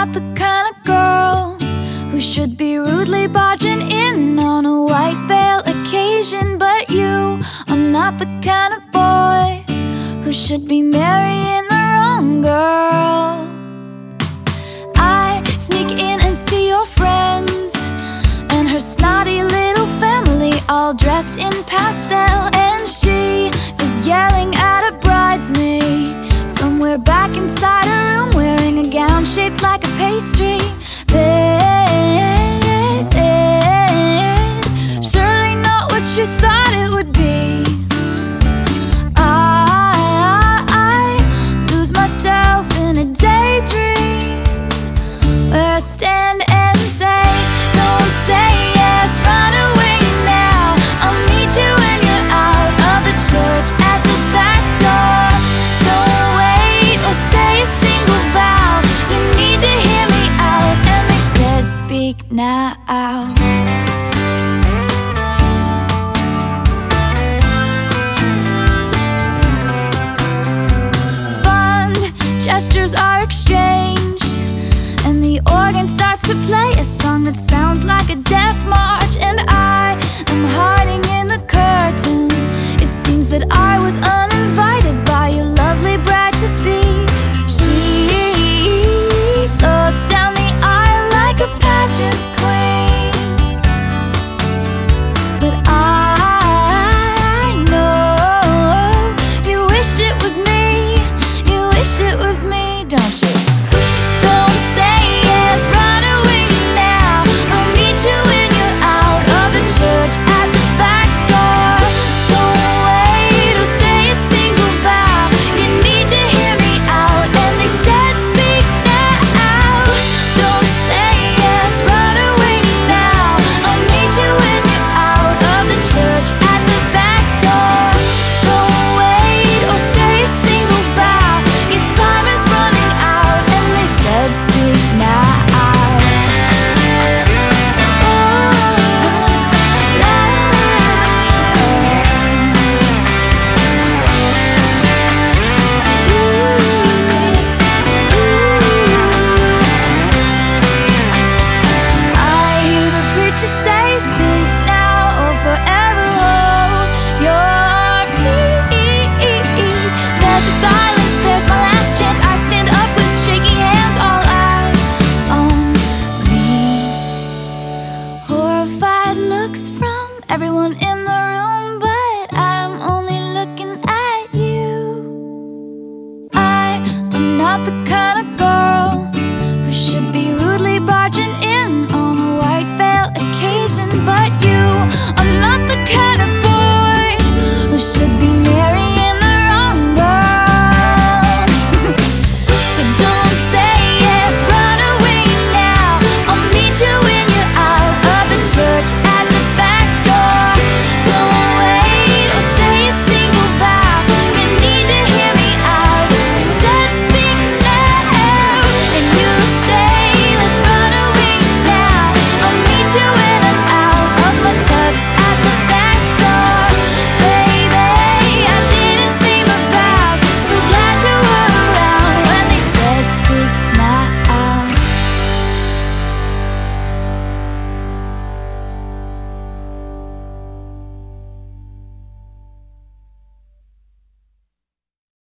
not the kind of girl who should be rudely barging in on a white veil occasion. But you are not the kind of boy who should be marrying the wrong girl. I sneak in and see your friends and her snotty little family all dressed in pastel, and she is yelling at a bridesmaid somewhere back inside like now. Fond gestures are exchanged, and the organ starts to play a song that sounds was me. You wish it was me, don't you? say, speak now or forever hold your peace. There's the silence, there's my last chance. I stand up with shaking hands, all eyes on me. Horrified looks from everyone in the room, but I'm only looking at you. I am not the kind.